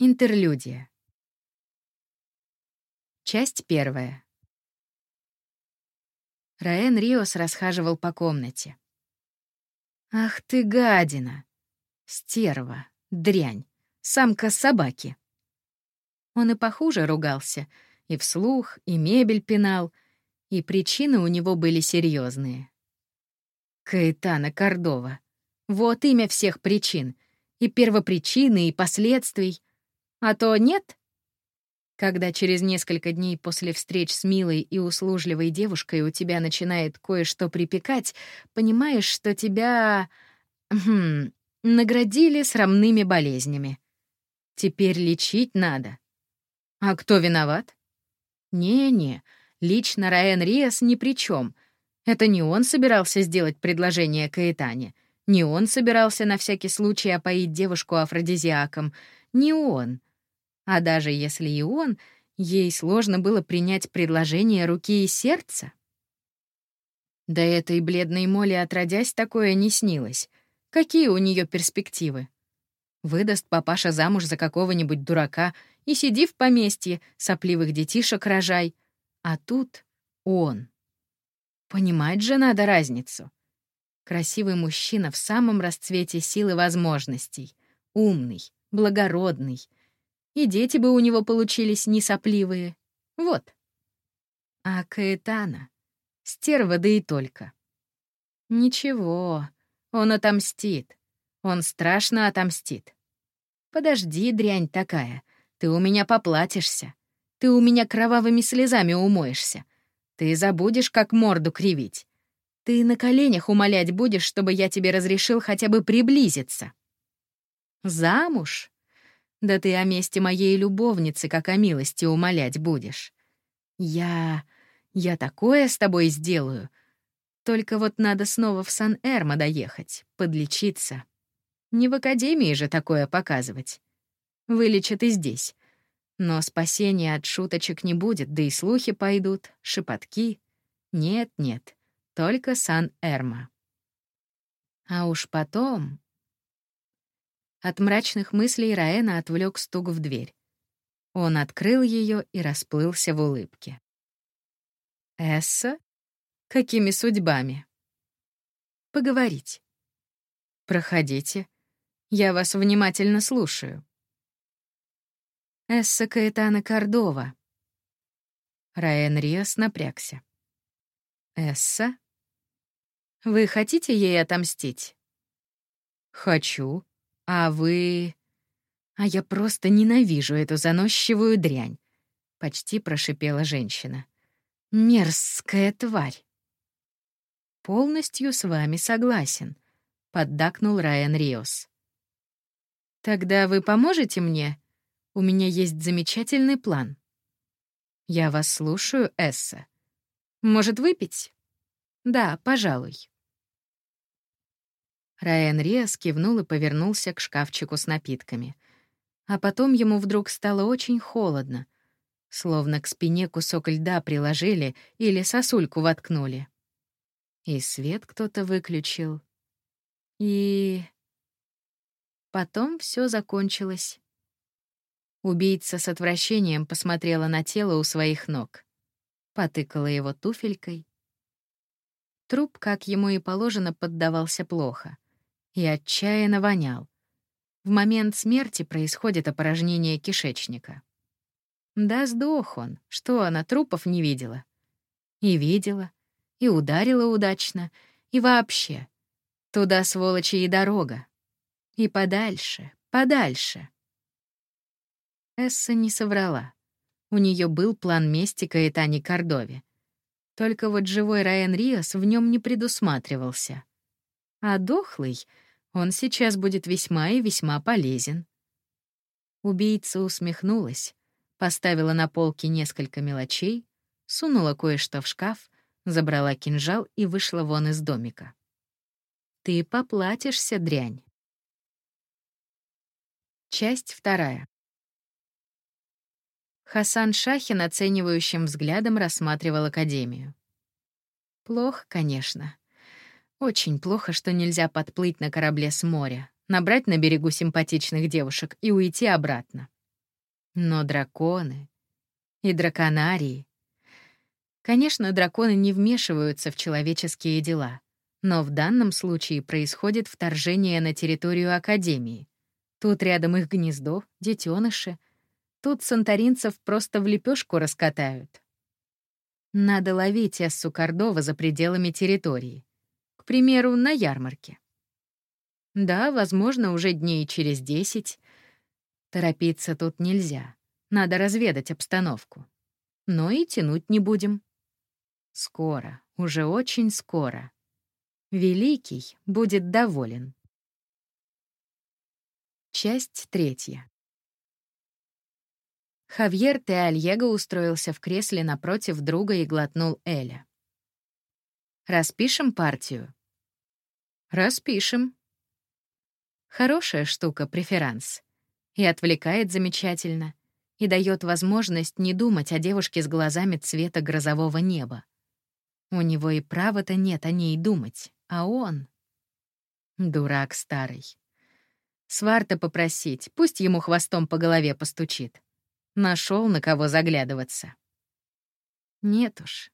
Интерлюдия. Часть первая. Раэн Риос расхаживал по комнате. «Ах ты гадина! Стерва, дрянь, самка собаки!» Он и похуже ругался, и вслух, и мебель пинал, и причины у него были серьезные. Каэтана Кордова. Вот имя всех причин. И первопричины, и последствий — а то нет? Когда через несколько дней после встреч с милой и услужливой девушкой у тебя начинает кое-что припекать, понимаешь, что тебя... Хм, наградили срамными болезнями. Теперь лечить надо. А кто виноват? Не-не, лично Раен Риас ни при чем. Это не он собирался сделать предложение Каэтане. Не он собирался на всякий случай опоить девушку афродизиаком. Не он. А даже если и он, ей сложно было принять предложение руки и сердца. Да этой бледной моли отродясь такое не снилось. Какие у нее перспективы? Выдаст папаша замуж за какого-нибудь дурака и сиди в поместье, сопливых детишек рожай. А тут он. Понимать же надо разницу. Красивый мужчина в самом расцвете сил и возможностей. Умный, благородный, и дети бы у него получились не сопливые. Вот. А Каэтана — стерва да и только. Ничего, он отомстит. Он страшно отомстит. Подожди, дрянь такая, ты у меня поплатишься. Ты у меня кровавыми слезами умоешься. Ты забудешь, как морду кривить. Ты на коленях умолять будешь, чтобы я тебе разрешил хотя бы приблизиться. Замуж? Да ты о месте моей любовницы, как о милости, умолять будешь. Я... я такое с тобой сделаю. Только вот надо снова в Сан-Эрмо доехать, подлечиться. Не в академии же такое показывать. Вылечат и здесь. Но спасения от шуточек не будет, да и слухи пойдут, шепотки. Нет-нет, только Сан-Эрмо. А уж потом... От мрачных мыслей Раэна отвлек стук в дверь. Он открыл ее и расплылся в улыбке. «Эсса? Какими судьбами?» «Поговорить». «Проходите. Я вас внимательно слушаю». «Эсса Каэтана Кордова». Раэн Риас напрягся. «Эсса? Вы хотите ей отомстить?» «Хочу», а вы... А я просто ненавижу эту заносчивую дрянь, почти прошипела женщина. Мерзкая тварь. Полностью с вами согласен, поддакнул Райан Риос. Тогда вы поможете мне? У меня есть замечательный план. Я вас слушаю, Эсса. Может, выпить? Да, пожалуй. Райан Риас кивнул и повернулся к шкафчику с напитками. А потом ему вдруг стало очень холодно, словно к спине кусок льда приложили или сосульку воткнули. И свет кто-то выключил. И... Потом все закончилось. Убийца с отвращением посмотрела на тело у своих ног, потыкала его туфелькой. Труп, как ему и положено, поддавался плохо — и отчаянно вонял. В момент смерти происходит опорожнение кишечника. Да сдох он, что она трупов не видела. И видела, и ударила удачно, и вообще. Туда, сволочи, и дорога. И подальше, подальше. Эсса не соврала. У нее был план мести Каэтани Кордове. Только вот живой Райан Риас в нем не предусматривался. А дохлый — он сейчас будет весьма и весьма полезен. Убийца усмехнулась, поставила на полке несколько мелочей, сунула кое-что в шкаф, забрала кинжал и вышла вон из домика. «Ты поплатишься, дрянь». Часть вторая. Хасан Шахин оценивающим взглядом рассматривал Академию. Плохо, конечно. Очень плохо, что нельзя подплыть на корабле с моря, набрать на берегу симпатичных девушек и уйти обратно. Но драконы и драконарии... Конечно, драконы не вмешиваются в человеческие дела, но в данном случае происходит вторжение на территорию Академии. Тут рядом их гнездо, детеныши. Тут санторинцев просто в лепешку раскатают. Надо ловить Эссу Кордова за пределами территории. Примеру, на ярмарке. Да, возможно, уже дней через десять. Торопиться тут нельзя. Надо разведать обстановку. Но и тянуть не будем. Скоро, уже очень скоро. Великий будет доволен. Часть третья. Хавьер Теальего устроился в кресле напротив друга и глотнул Эля. «Распишем партию?» «Распишем». Хорошая штука, преферанс. И отвлекает замечательно, и дает возможность не думать о девушке с глазами цвета грозового неба. У него и права-то нет о ней думать, а он... Дурак старый. Сварта попросить, пусть ему хвостом по голове постучит. Нашел на кого заглядываться. Нет уж.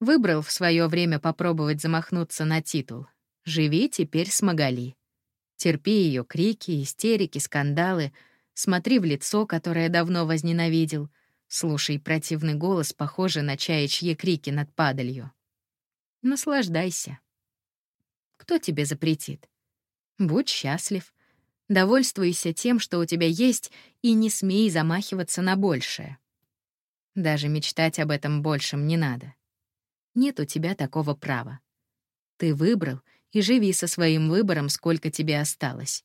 Выбрал в свое время попробовать замахнуться на титул. Живи теперь с Магали. Терпи ее крики, истерики, скандалы, смотри в лицо, которое давно возненавидел, слушай противный голос, похожий на чаячьи крики над падалью. Наслаждайся. Кто тебе запретит? Будь счастлив. Довольствуйся тем, что у тебя есть, и не смей замахиваться на большее. Даже мечтать об этом большем не надо. Нет у тебя такого права. Ты выбрал и живи со своим выбором, сколько тебе осталось.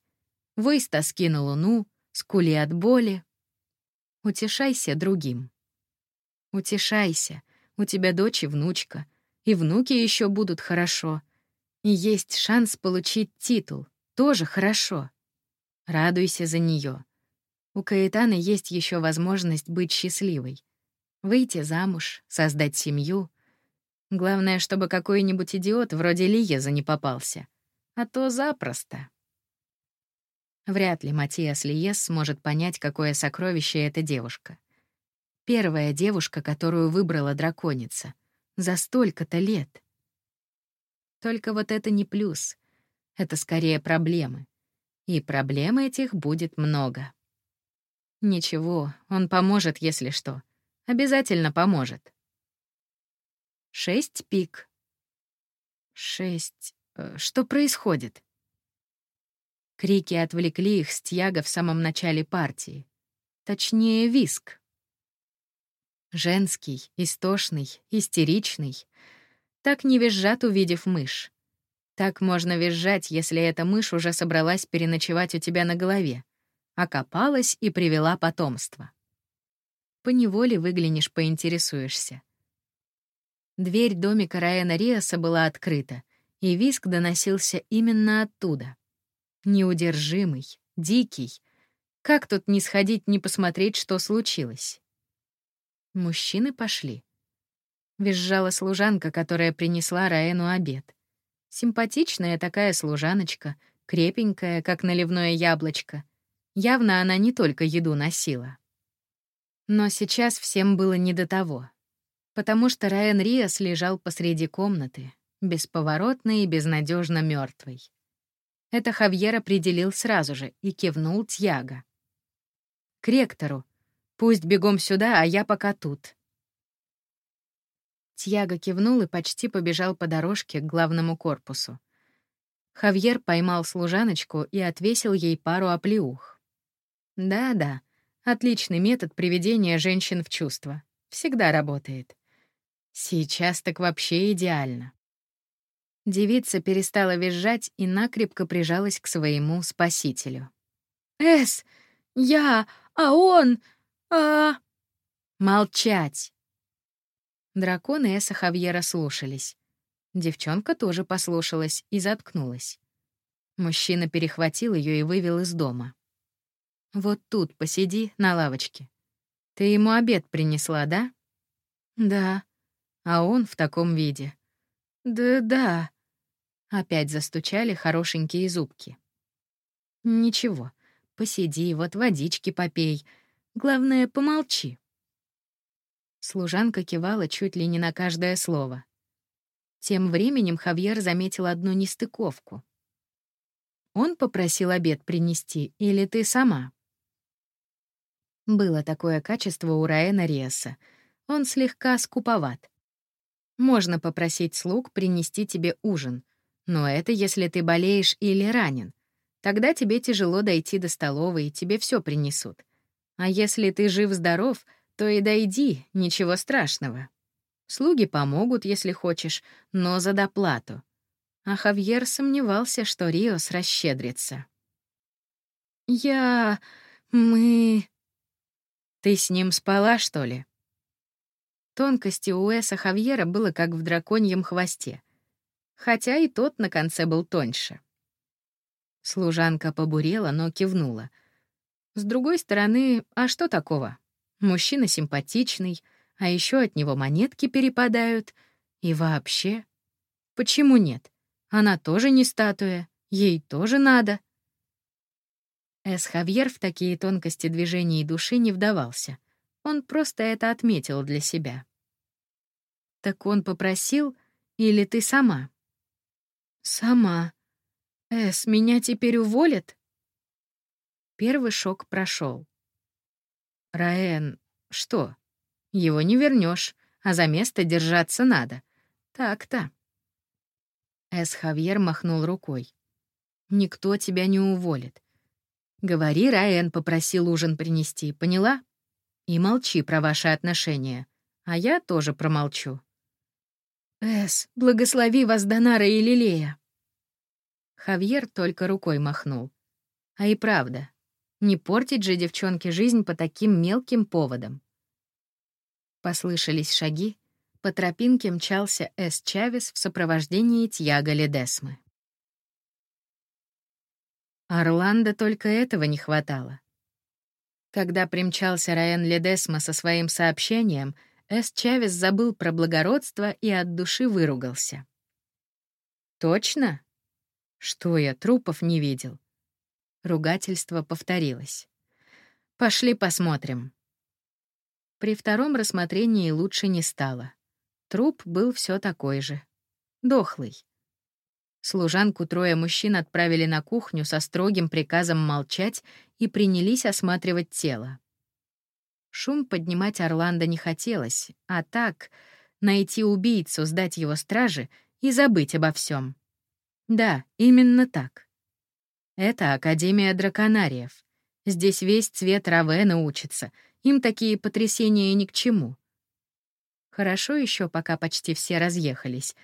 Вой с тоски луну, скули от боли. Утешайся другим. Утешайся, у тебя дочь и внучка, и внуки еще будут хорошо. И есть шанс получить титул, тоже хорошо. Радуйся за нее. У Каэтаны есть еще возможность быть счастливой. Выйти замуж, создать семью. Главное, чтобы какой-нибудь идиот вроде Лиеза не попался. А то запросто. Вряд ли Матиас Лиес сможет понять, какое сокровище эта девушка. Первая девушка, которую выбрала драконица. За столько-то лет. Только вот это не плюс. Это скорее проблемы. И проблем этих будет много. Ничего, он поможет, если что. Обязательно поможет. Шесть пик. Шесть... Э, что происходит? Крики отвлекли их с Тьяга в самом начале партии. Точнее, виск. Женский, истошный, истеричный. Так не визжат, увидев мышь. Так можно визжать, если эта мышь уже собралась переночевать у тебя на голове, окопалась и привела потомство. Поневоле выглянешь, поинтересуешься. Дверь домика Раэна Риаса была открыта, и виск доносился именно оттуда. Неудержимый, дикий. Как тут не сходить, не посмотреть, что случилось? Мужчины пошли. Визжала служанка, которая принесла Раэну обед. Симпатичная такая служаночка, крепенькая, как наливное яблочко. Явно она не только еду носила. Но сейчас всем было не до того. Потому что Раен Риас лежал посреди комнаты, бесповоротно и безнадежно мертвый. Это Хавьер определил сразу же и кивнул Тьяго. «К ректору. Пусть бегом сюда, а я пока тут. Тьяго кивнул и почти побежал по дорожке к главному корпусу. Хавьер поймал служаночку и отвесил ей пару оплеух. Да-да, отличный метод приведения женщин в чувство. Всегда работает. Сейчас так вообще идеально. Девица перестала визжать и накрепко прижалась к своему спасителю. «Эс, я, а он, а...» «Молчать!» Драконы Эса Хавьера слушались. Девчонка тоже послушалась и заткнулась. Мужчина перехватил ее и вывел из дома. «Вот тут посиди, на лавочке. Ты ему обед принесла, да?» «Да». «А он в таком виде?» «Да-да». Опять застучали хорошенькие зубки. «Ничего, посиди, вот водички попей. Главное, помолчи». Служанка кивала чуть ли не на каждое слово. Тем временем Хавьер заметил одну нестыковку. Он попросил обед принести, или ты сама? Было такое качество у Раэна Риаса. Он слегка скуповат. Можно попросить слуг принести тебе ужин, но это если ты болеешь или ранен. Тогда тебе тяжело дойти до столовой, и тебе все принесут. А если ты жив-здоров, то и дойди, ничего страшного. Слуги помогут, если хочешь, но за доплату а Хавьер сомневался, что Риос расщедрится. «Я... мы...» «Ты с ним спала, что ли?» Тонкости у Эса Хавьера было как в драконьем хвосте, хотя и тот на конце был тоньше. Служанка побурела, но кивнула. С другой стороны, а что такого? Мужчина симпатичный, а еще от него монетки перепадают. И вообще, почему нет? Она тоже не статуя, ей тоже надо. Эс Хавьер в такие тонкости движений души не вдавался. Он просто это отметил для себя. «Так он попросил, или ты сама?» «Сама. Эс, меня теперь уволят?» Первый шок прошел. «Раэн, что? Его не вернешь, а за место держаться надо. Так-то». Эс Хавьер махнул рукой. «Никто тебя не уволит. Говори, Раэн попросил ужин принести, поняла? И молчи про ваши отношения, а я тоже промолчу». «Эс, благослови вас, Донара и Лилея!» Хавьер только рукой махнул. А и правда, не портить же девчонке жизнь по таким мелким поводам. Послышались шаги, по тропинке мчался Эс Чавес в сопровождении Тьяго Ледесмы. Орландо только этого не хватало. Когда примчался Раен Ледесма со своим сообщением, Эс Чавес забыл про благородство и от души выругался. «Точно? Что я, трупов не видел?» Ругательство повторилось. «Пошли посмотрим». При втором рассмотрении лучше не стало. Труп был все такой же. Дохлый. Служанку трое мужчин отправили на кухню со строгим приказом молчать и принялись осматривать тело. Шум поднимать Орландо не хотелось, а так — найти убийцу, сдать его страже и забыть обо всем. Да, именно так. Это Академия драконариев. Здесь весь цвет Равена учится, им такие потрясения ни к чему. Хорошо еще, пока почти все разъехались.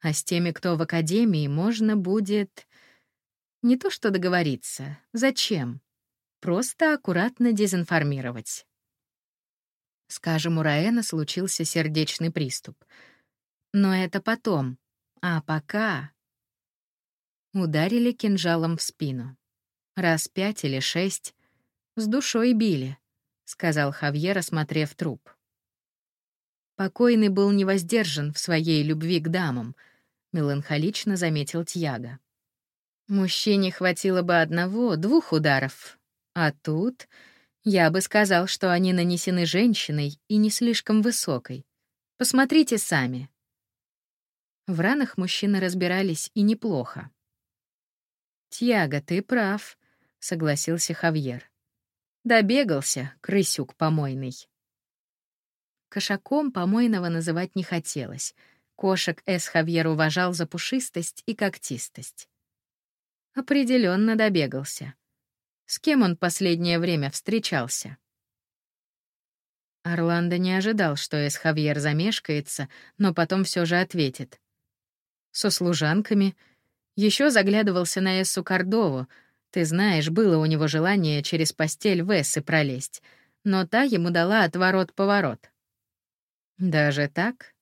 А с теми, кто в академии, можно будет... Не то что договориться. Зачем? Просто аккуратно дезинформировать. Скажем, у Раэна случился сердечный приступ. Но это потом. А пока... Ударили кинжалом в спину. Раз пять или шесть. С душой били, — сказал Хавьер, осмотрев труп. Покойный был невоздержан в своей любви к дамам, меланхолично заметил Тьяга. Мужчине хватило бы одного, двух ударов. А тут я бы сказал, что они нанесены женщиной и не слишком высокой. Посмотрите сами. В ранах мужчины разбирались и неплохо. «Тьяго, ты прав», — согласился Хавьер. «Добегался, крысюк помойный». Кошаком помойного называть не хотелось. Кошек Эс Хавьер уважал за пушистость и когтистость. Определенно добегался. С кем он последнее время встречался? Орландо не ожидал, что Эс Хавьер замешкается, но потом все же ответит. Со служанками. Еще заглядывался на Эссу Кордову. Ты знаешь, было у него желание через постель в Эссы пролезть, но та ему дала отворот-поворот. Даже так?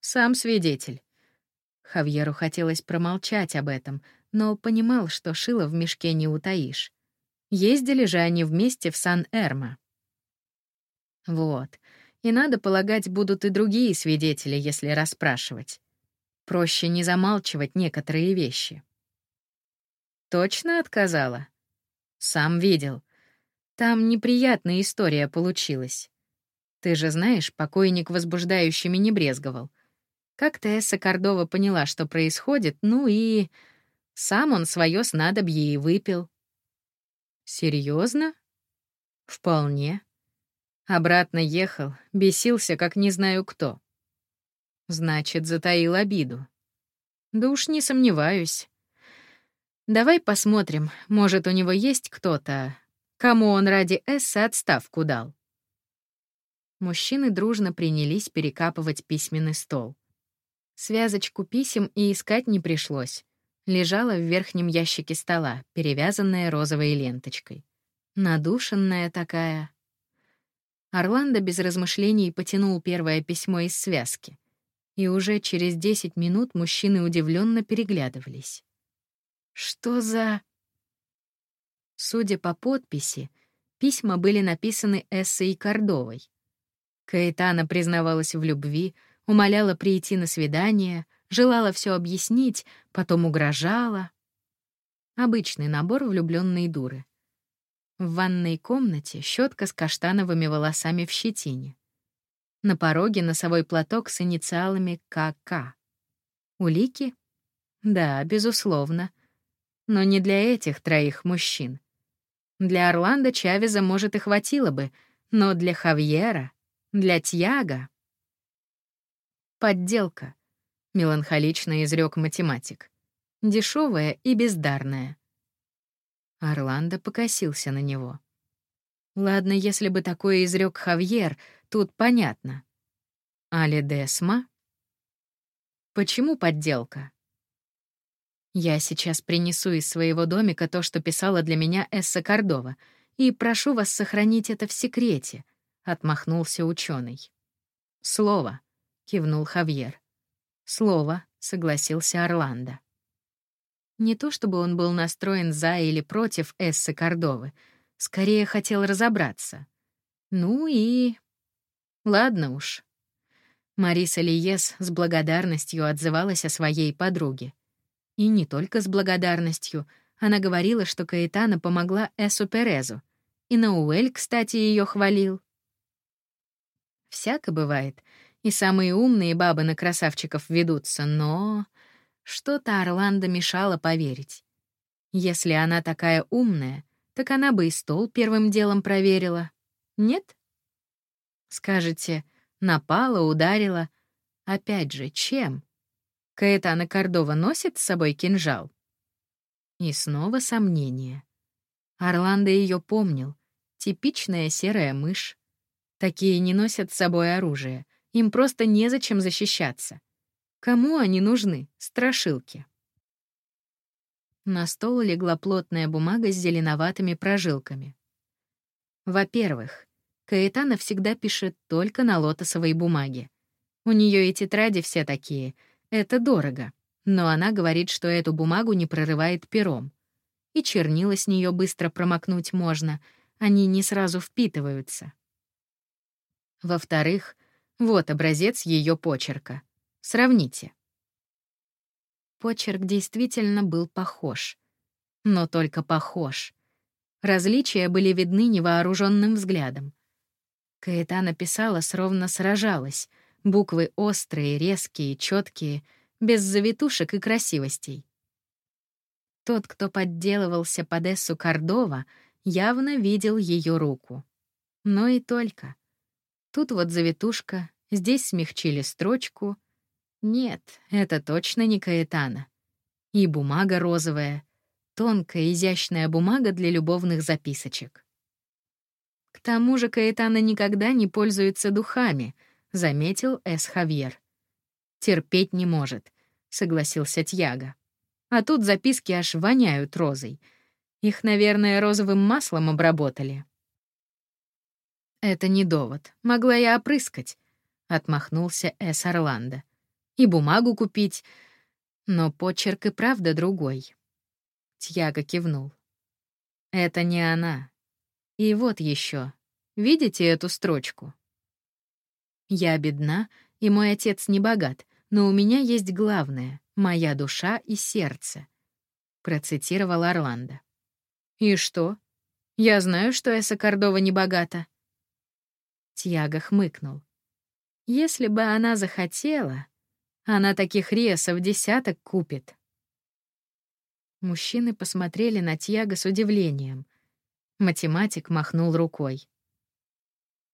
Сам свидетель. Хавьеру хотелось промолчать об этом, но понимал, что шило в мешке не утаишь. Ездили же они вместе в Сан-Эрмо. Вот. И надо полагать, будут и другие свидетели, если расспрашивать. Проще не замалчивать некоторые вещи. Точно отказала? Сам видел. Там неприятная история получилась. Ты же знаешь, покойник возбуждающими не брезговал. Как-то Эсса Кордова поняла, что происходит, ну и... Сам он свое снадобье и выпил. Серьезно? Вполне. Обратно ехал, бесился, как не знаю кто. Значит, затаил обиду. Да уж не сомневаюсь. Давай посмотрим, может, у него есть кто-то, кому он ради Эсса отставку дал. Мужчины дружно принялись перекапывать письменный стол. Связочку писем и искать не пришлось. Лежала в верхнем ящике стола, перевязанная розовой ленточкой. Надушенная такая. Орландо без размышлений потянул первое письмо из связки. И уже через 10 минут мужчины удивленно переглядывались. Что за... Судя по подписи, письма были написаны Эссой Кордовой. Каэтана признавалась в любви, умоляла прийти на свидание, желала все объяснить, потом угрожала. Обычный набор влюбленной дуры. В ванной комнате щетка с каштановыми волосами в щетине. На пороге носовой платок с инициалами КК. Улики? Да, безусловно. Но не для этих троих мужчин. Для Орландо Чавеза, может, и хватило бы, но для Хавьера, для Тьяга... Подделка, меланхолично изрек математик. Дешевая и бездарная. Орландо покосился на него. Ладно, если бы такое изрек Хавьер, тут понятно. Али Десма? Почему подделка? Я сейчас принесу из своего домика то, что писала для меня Эсса Кордова, и прошу вас сохранить это в секрете, отмахнулся ученый. Слово, кивнул Хавьер. Слово, согласился Орландо. Не то чтобы он был настроен за или против Эссы Кордовы, скорее хотел разобраться. Ну и... Ладно уж. Мариса Лиес с благодарностью отзывалась о своей подруге. И не только с благодарностью. Она говорила, что Каэтана помогла Эсу Перезу. И Науэль, кстати, ее хвалил. Всяко бывает. И самые умные бабы на красавчиков ведутся, но... Что-то Орландо мешало поверить. Если она такая умная, так она бы и стол первым делом проверила. Нет? Скажете, напала, ударила. Опять же, чем? Каэтана Кордова носит с собой кинжал? И снова сомнение. Орландо ее помнил. Типичная серая мышь. Такие не носят с собой оружие. Им просто незачем защищаться. Кому они нужны, страшилки? На стол легла плотная бумага с зеленоватыми прожилками. Во-первых, Каэтана всегда пишет только на лотосовой бумаге. У нее и тетради все такие. Это дорого. Но она говорит, что эту бумагу не прорывает пером. И чернила с нее быстро промокнуть можно, они не сразу впитываются. Во-вторых, вот образец ее почерка. Сравните. Почерк действительно был похож. Но только похож. Различия были видны невооруженным взглядом. Каэта писала, словно сражалась. Буквы острые, резкие, четкие, без завитушек и красивостей. Тот, кто подделывался под Эссу Кордова, явно видел ее руку. Но и только. Тут вот завитушка, здесь смягчили строчку, нет, это точно не Каэтана. И бумага розовая. Тонкая, изящная бумага для любовных записочек. К тому же Каэтана никогда не пользуется духами, заметил Эс Хавьер. Терпеть не может, согласился Тьяго. А тут записки аж воняют розой. Их, наверное, розовым маслом обработали. Это не довод. Могла я опрыскать, отмахнулся Эс Орландо и бумагу купить. Но почерк и правда другой. Тьяго кивнул. Это не она. И вот еще. Видите эту строчку? Я бедна, и мой отец не богат, но у меня есть главное — моя душа и сердце. Процитировал Орландо. И что? Я знаю, что Эса Кордова не богата. Тьяга хмыкнул. Если бы она захотела, она таких ресов десяток купит. Мужчины посмотрели на Тьяга с удивлением. Математик махнул рукой.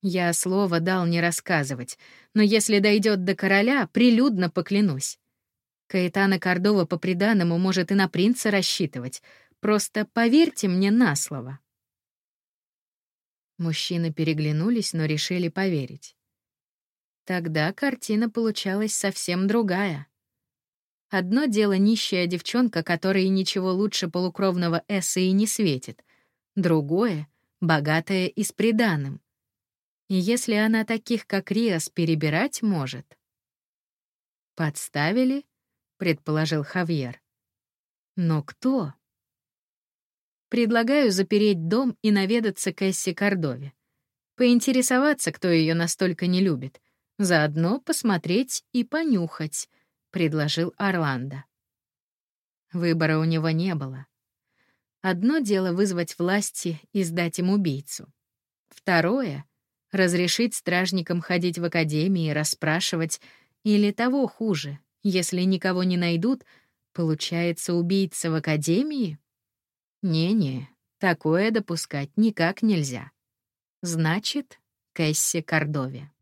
Я слово дал не рассказывать, но если дойдет до короля, прилюдно поклянусь. Каэтана Кордова по приданному может и на принца рассчитывать. Просто поверьте мне на слово. Мужчины переглянулись, но решили поверить. Тогда картина получалась совсем другая. Одно дело нищая девчонка, которой ничего лучше полукровного эсса и не светит. Другое — богатая и с приданым. И если она таких, как Риас, перебирать может... «Подставили?» — предположил Хавьер. «Но кто?» Предлагаю запереть дом и наведаться к Эсси Кордове. Поинтересоваться, кто ее настолько не любит. Заодно посмотреть и понюхать, — предложил Орландо. Выбора у него не было. Одно дело вызвать власти и сдать им убийцу. Второе — разрешить стражникам ходить в академии, расспрашивать, или того хуже, если никого не найдут, получается убийца в академии? Не-не, такое допускать никак нельзя. Значит, Кэсси Кордове.